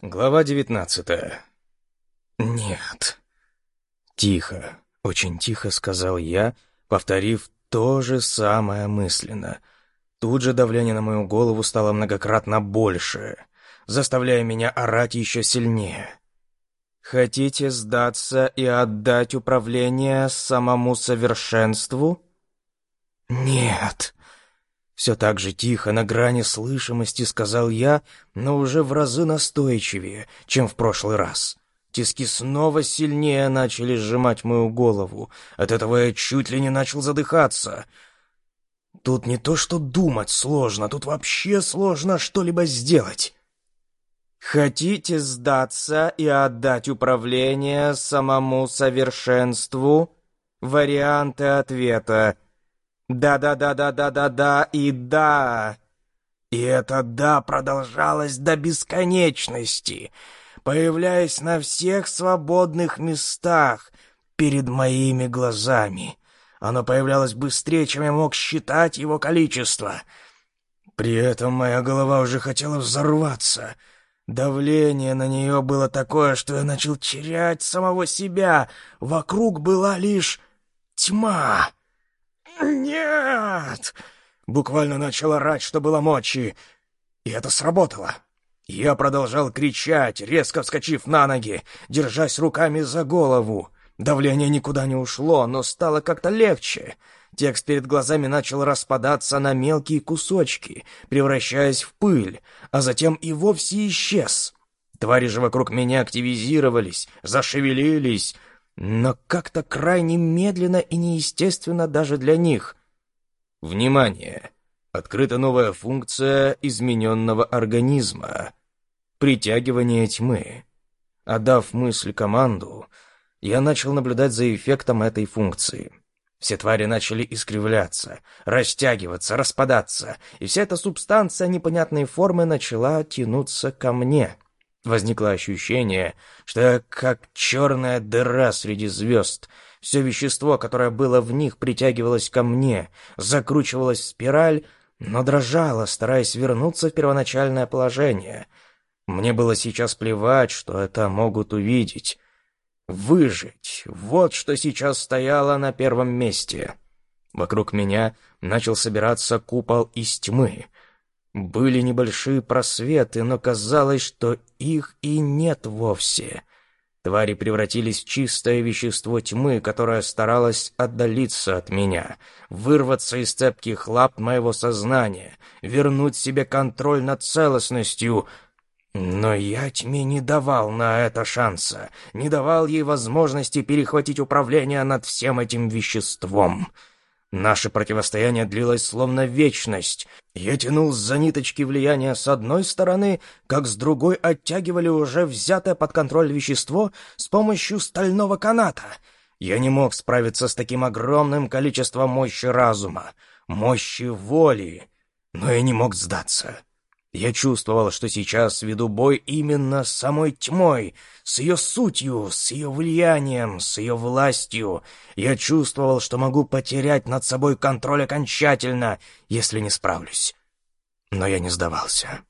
Глава девятнадцатая. «Нет». Тихо, очень тихо сказал я, повторив то же самое мысленно. Тут же давление на мою голову стало многократно больше, заставляя меня орать еще сильнее. «Хотите сдаться и отдать управление самому совершенству?» «Нет», все так же тихо, на грани слышимости, сказал я, но уже в разы настойчивее, чем в прошлый раз. Тиски снова сильнее начали сжимать мою голову. От этого я чуть ли не начал задыхаться. Тут не то что думать сложно, тут вообще сложно что-либо сделать. «Хотите сдаться и отдать управление самому совершенству?» Варианты ответа — да-да-да-да-да-да-да и да. И это «да» продолжалось до бесконечности, появляясь на всех свободных местах перед моими глазами. Оно появлялось быстрее, чем я мог считать его количество. При этом моя голова уже хотела взорваться. Давление на нее было такое, что я начал терять самого себя. Вокруг была лишь тьма. «Нет!» Буквально начал орать, что было мочи. И это сработало. Я продолжал кричать, резко вскочив на ноги, держась руками за голову. Давление никуда не ушло, но стало как-то легче. Текст перед глазами начал распадаться на мелкие кусочки, превращаясь в пыль, а затем и вовсе исчез. Твари же вокруг меня активизировались, зашевелились, но как-то крайне медленно и неестественно даже для них. Внимание! Открыта новая функция измененного организма. Притягивание тьмы. Отдав мысль команду, я начал наблюдать за эффектом этой функции. Все твари начали искривляться, растягиваться, распадаться, и вся эта субстанция непонятной формы начала тянуться ко мне — Возникло ощущение, что я как черная дыра среди звезд. Все вещество, которое было в них, притягивалось ко мне, закручивалось в спираль, но дрожало, стараясь вернуться в первоначальное положение. Мне было сейчас плевать, что это могут увидеть. Выжить — вот что сейчас стояло на первом месте. Вокруг меня начал собираться купол из тьмы — были небольшие просветы, но казалось, что их и нет вовсе. Твари превратились в чистое вещество тьмы, которое старалось отдалиться от меня, вырваться из цепких лап моего сознания, вернуть себе контроль над целостностью. Но я тьме не давал на это шанса, не давал ей возможности перехватить управление над всем этим веществом. Наше противостояние длилось словно вечность. Я тянул за ниточки влияния с одной стороны, как с другой оттягивали уже взятое под контроль вещество с помощью стального каната. Я не мог справиться с таким огромным количеством мощи разума, мощи воли, но я не мог сдаться. Я чувствовал, что сейчас веду бой именно с самой тьмой, с ее сутью, с ее влиянием, с ее властью. Я чувствовал, что могу потерять над собой контроль окончательно, если не справлюсь. Но я не сдавался.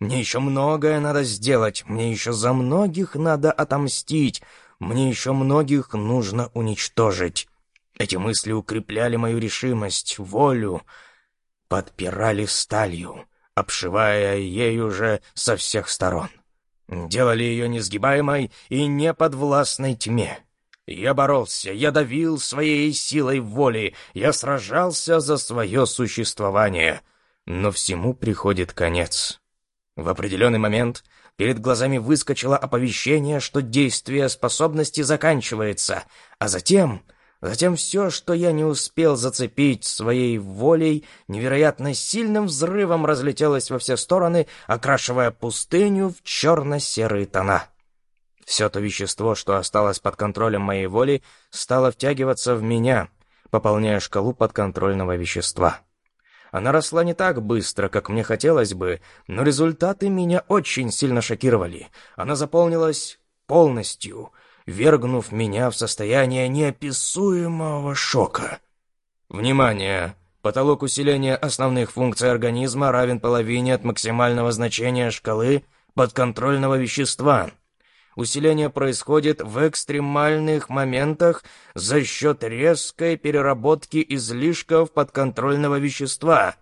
Мне еще многое надо сделать, мне еще за многих надо отомстить, мне еще многих нужно уничтожить. Эти мысли укрепляли мою решимость, волю, подпирали сталью обшивая ею же со всех сторон. Делали ее несгибаемой и неподвластной тьме. Я боролся, я давил своей силой воли, я сражался за свое существование. Но всему приходит конец. В определенный момент перед глазами выскочило оповещение, что действие способности заканчивается, а затем Затем все, что я не успел зацепить своей волей, невероятно сильным взрывом разлетелось во все стороны, окрашивая пустыню в черно-серые тона. Все то вещество, что осталось под контролем моей воли, стало втягиваться в меня, пополняя шкалу подконтрольного вещества. Она росла не так быстро, как мне хотелось бы, но результаты меня очень сильно шокировали. Она заполнилась полностью — вергнув меня в состояние неописуемого шока. Внимание! Потолок усиления основных функций организма равен половине от максимального значения шкалы подконтрольного вещества. Усиление происходит в экстремальных моментах за счет резкой переработки излишков подконтрольного вещества.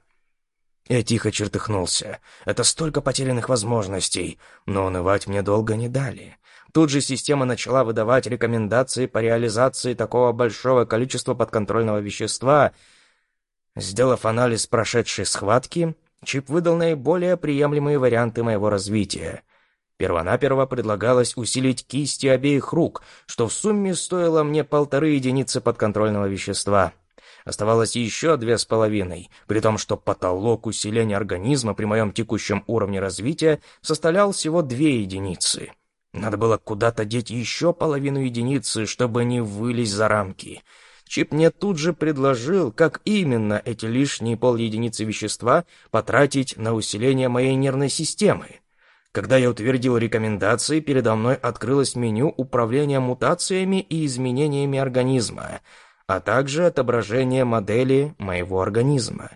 Я тихо чертыхнулся. Это столько потерянных возможностей, но унывать мне долго не дали. Тут же система начала выдавать рекомендации по реализации такого большого количества подконтрольного вещества. Сделав анализ прошедшей схватки, Чип выдал наиболее приемлемые варианты моего развития. Первонаперво предлагалось усилить кисти обеих рук, что в сумме стоило мне полторы единицы подконтрольного вещества. Оставалось еще две с половиной, при том, что потолок усиления организма при моем текущем уровне развития составлял всего две единицы. Надо было куда-то деть еще половину единицы, чтобы не вылезть за рамки. Чип мне тут же предложил, как именно эти лишние пол единицы вещества потратить на усиление моей нервной системы. Когда я утвердил рекомендации, передо мной открылось меню управления мутациями и изменениями организма, а также отображение модели моего организма.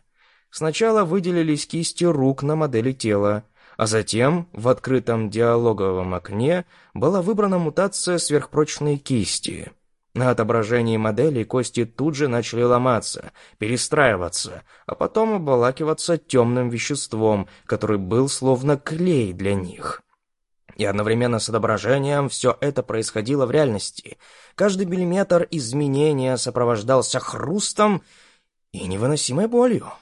Сначала выделились кисти рук на модели тела, а затем в открытом диалоговом окне была выбрана мутация сверхпрочной кисти — на отображении модели кости тут же начали ломаться, перестраиваться, а потом обволакиваться темным веществом, который был словно клей для них. И одновременно с отображением все это происходило в реальности. Каждый миллиметр изменения сопровождался хрустом и невыносимой болью.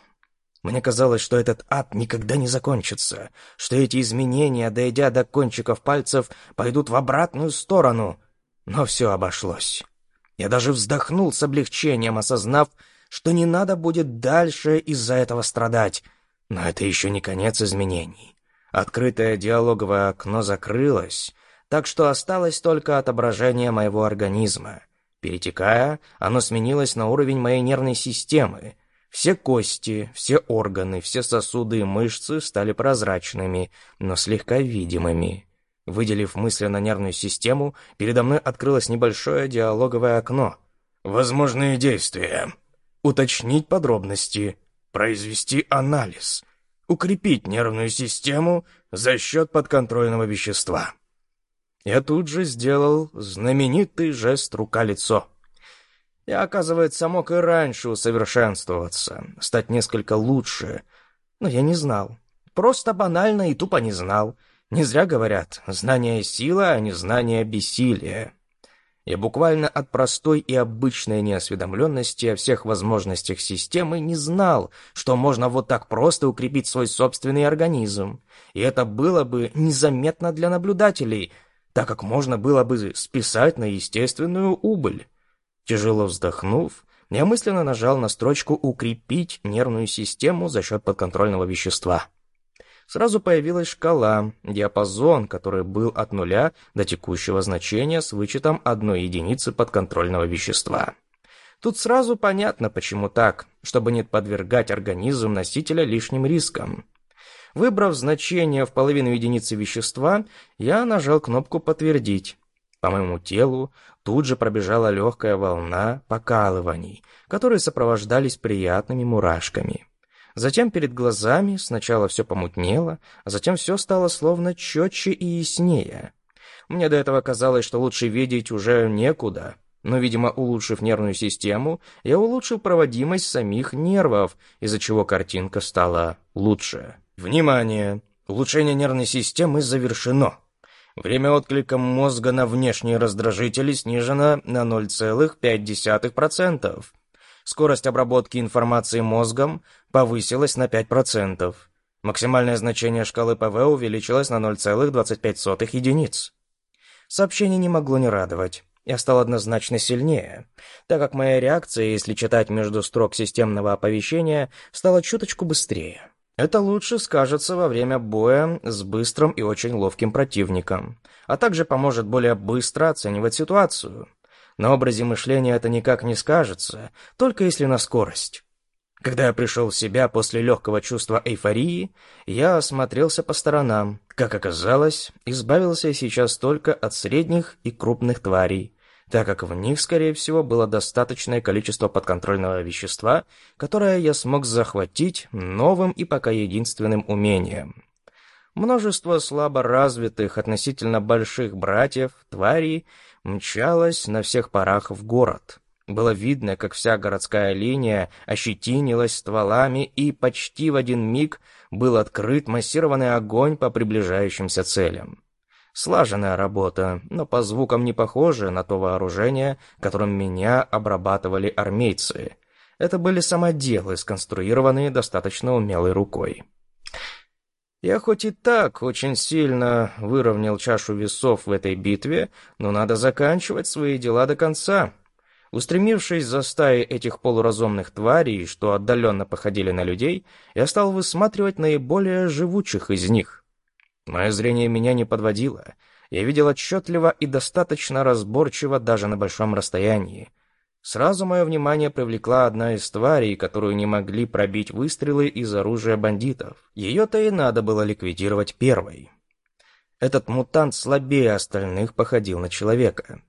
Мне казалось, что этот ад никогда не закончится, что эти изменения, дойдя до кончиков пальцев, пойдут в обратную сторону. Но все обошлось. Я даже вздохнул с облегчением, осознав, что не надо будет дальше из-за этого страдать. Но это еще не конец изменений. Открытое диалоговое окно закрылось, так что осталось только отображение моего организма. Перетекая, оно сменилось на уровень моей нервной системы. Все кости, все органы, все сосуды и мышцы стали прозрачными, но слегка видимыми. Выделив мысленно нервную систему, передо мной открылось небольшое диалоговое окно. Возможные действия. Уточнить подробности. Произвести анализ. Укрепить нервную систему за счет подконтрольного вещества. Я тут же сделал знаменитый жест рука-лицо. Я, оказывается, мог и раньше усовершенствоваться, стать несколько лучше, но я не знал. Просто банально и тупо не знал — не зря говорят, знание — сила, а не знание — бессилие. Я буквально от простой и обычной неосведомленности о всех возможностях системы не знал, что можно вот так просто укрепить свой собственный организм. И это было бы незаметно для наблюдателей, так как можно было бы списать на естественную убыль. Тяжело вздохнув, я мысленно нажал на строчку «Укрепить нервную систему за счет подконтрольного вещества» сразу появилась шкала, диапазон, который был от нуля до текущего значения с вычетом одной единицы подконтрольного вещества. Тут сразу понятно, почему так, чтобы не подвергать организм носителя лишним рискам. Выбрав значение в половину единицы вещества, я нажал кнопку «Подтвердить». По моему телу тут же пробежала легкая волна покалываний, которые сопровождались приятными мурашками. Затем перед глазами сначала все помутнело, а затем все стало словно четче и яснее. Мне до этого казалось, что лучше видеть уже некуда, но, видимо, улучшив нервную систему, я улучшил проводимость самих нервов, из-за чего картинка стала лучше. Внимание! Улучшение нервной системы завершено. Время отклика мозга на внешние раздражители снижено на 0,5%. Скорость обработки информации мозгом повысилась на 5%. Максимальное значение шкалы ПВ увеличилось на 0,25 единиц. Сообщение не могло не радовать. Я стал однозначно сильнее, так как моя реакция, если читать между строк системного оповещения, стала чуточку быстрее. Это лучше скажется во время боя с быстрым и очень ловким противником, а также поможет более быстро оценивать ситуацию. На образе мышления это никак не скажется, только если на скорость. Когда я пришел в себя после легкого чувства эйфории, я осмотрелся по сторонам. Как оказалось, избавился я сейчас только от средних и крупных тварей, так как в них, скорее всего, было достаточное количество подконтрольного вещества, которое я смог захватить новым и пока единственным умением. Множество слабо развитых, относительно больших братьев, тварей, мчалось на всех парах в город. Было видно, как вся городская линия ощетинилась стволами, и почти в один миг был открыт массированный огонь по приближающимся целям. Слаженная работа, но по звукам не похожая на то вооружение, которым меня обрабатывали армейцы. Это были самоделы, сконструированные достаточно умелой рукой. Я хоть и так очень сильно выровнял чашу весов в этой битве, но надо заканчивать свои дела до конца. Устремившись за стаей этих полуразумных тварей, что отдаленно походили на людей, я стал высматривать наиболее живучих из них. Мое зрение меня не подводило. Я видел отчетливо и достаточно разборчиво даже на большом расстоянии. Сразу мое внимание привлекла одна из тварей, которую не могли пробить выстрелы из оружия бандитов. Ее-то и надо было ликвидировать первой. Этот мутант слабее остальных походил на человека.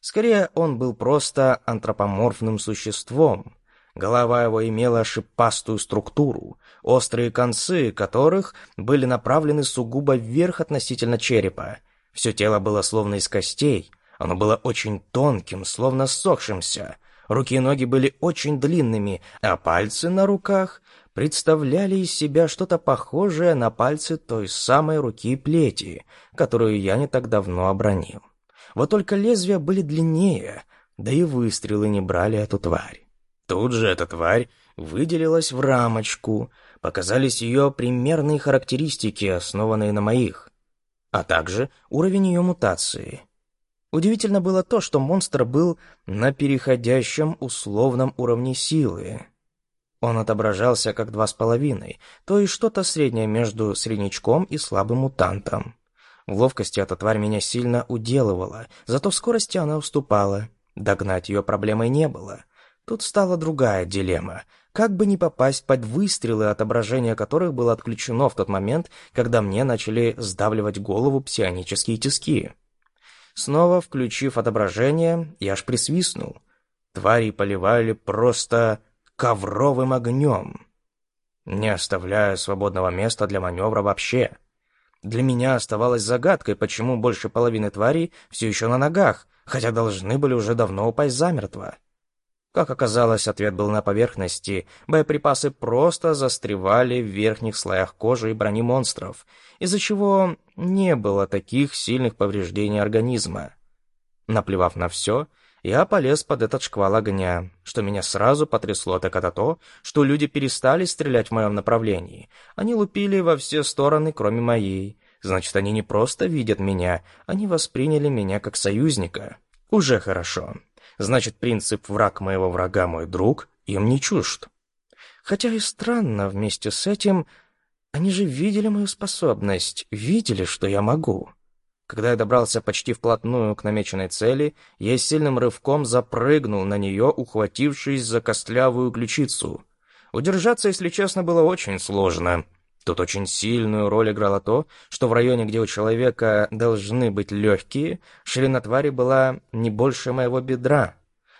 Скорее, он был просто антропоморфным существом. Голова его имела шипастую структуру, острые концы которых были направлены сугубо вверх относительно черепа. Все тело было словно из костей, оно было очень тонким, словно ссохшимся. Руки и ноги были очень длинными, а пальцы на руках представляли из себя что-то похожее на пальцы той самой руки плети, которую я не так давно обронил. Вот только лезвия были длиннее, да и выстрелы не брали эту тварь. Тут же эта тварь выделилась в рамочку, показались ее примерные характеристики, основанные на моих, а также уровень ее мутации. Удивительно было то, что монстр был на переходящем условном уровне силы. Он отображался как два с половиной, то есть что-то среднее между среднячком и слабым мутантом. В ловкости эта тварь меня сильно уделывала, зато в скорости она уступала. Догнать ее проблемой не было. Тут стала другая дилемма. Как бы не попасть под выстрелы, отображение которых было отключено в тот момент, когда мне начали сдавливать голову псионические тиски. Снова включив отображение, я аж присвистнул. Твари поливали просто ковровым огнем, не оставляя свободного места для маневра вообще. Для меня оставалось загадкой, почему больше половины тварей все еще на ногах, хотя должны были уже давно упасть замертво. Как оказалось, ответ был на поверхности. Боеприпасы просто застревали в верхних слоях кожи и брони монстров, из-за чего не было таких сильных повреждений организма. Наплевав на все, я полез под этот шквал огня, что меня сразу потрясло, так это то, что люди перестали стрелять в моем направлении. Они лупили во все стороны, кроме моей. Значит, они не просто видят меня, они восприняли меня как союзника. Уже хорошо. Значит, принцип «враг моего врага мой друг» им не чужд. Хотя и странно, вместе с этим, они же видели мою способность, видели, что я могу. Когда я добрался почти вплотную к намеченной цели, я сильным рывком запрыгнул на нее, ухватившись за костлявую ключицу. Удержаться, если честно, было очень сложно. Тут очень сильную роль играло то, что в районе, где у человека должны быть легкие, ширина твари была не больше моего бедра,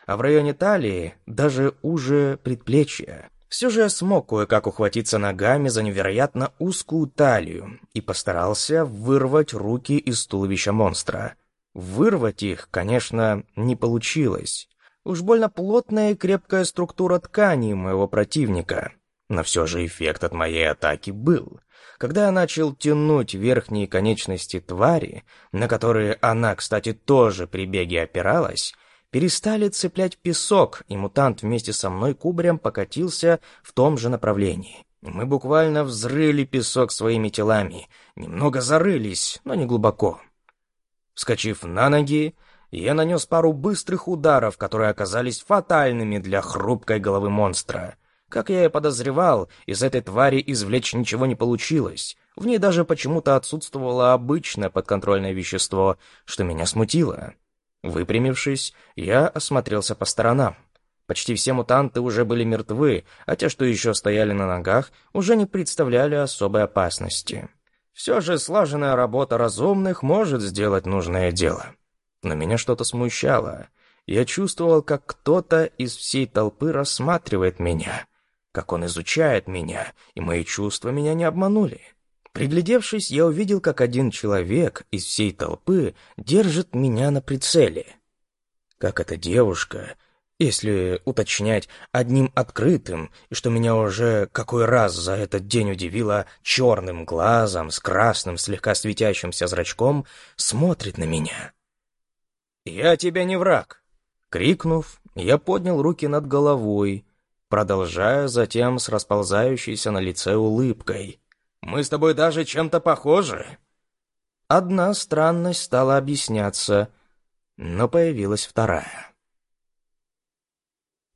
а в районе талии даже уже предплечья. Все же я смог кое-как ухватиться ногами за невероятно узкую талию и постарался вырвать руки из туловища монстра. Вырвать их, конечно, не получилось. Уж больно плотная и крепкая структура ткани моего противника. Но все же эффект от моей атаки был. Когда я начал тянуть верхние конечности твари, на которые она, кстати, тоже при беге опиралась, перестали цеплять песок, и мутант вместе со мной кубарем покатился в том же направлении. Мы буквально взрыли песок своими телами, немного зарылись, но не глубоко. Вскочив на ноги, я нанес пару быстрых ударов, которые оказались фатальными для хрупкой головы монстра. Как я и подозревал, из этой твари извлечь ничего не получилось. В ней даже почему-то отсутствовало обычное подконтрольное вещество, что меня смутило. Выпрямившись, я осмотрелся по сторонам. Почти все мутанты уже были мертвы, а те, что еще стояли на ногах, уже не представляли особой опасности. Все же слаженная работа разумных может сделать нужное дело. Но меня что-то смущало. Я чувствовал, как кто-то из всей толпы рассматривает меня, как он изучает меня, и мои чувства меня не обманули. Приглядевшись, я увидел, как один человек из всей толпы держит меня на прицеле. Как эта девушка, если уточнять одним открытым, и что меня уже какой раз за этот день удивило черным глазом с красным слегка светящимся зрачком, смотрит на меня. «Я тебя не враг!» Крикнув, я поднял руки над головой, продолжая затем с расползающейся на лице улыбкой. «Мы с тобой даже чем-то похожи!» Одна странность стала объясняться, но появилась вторая.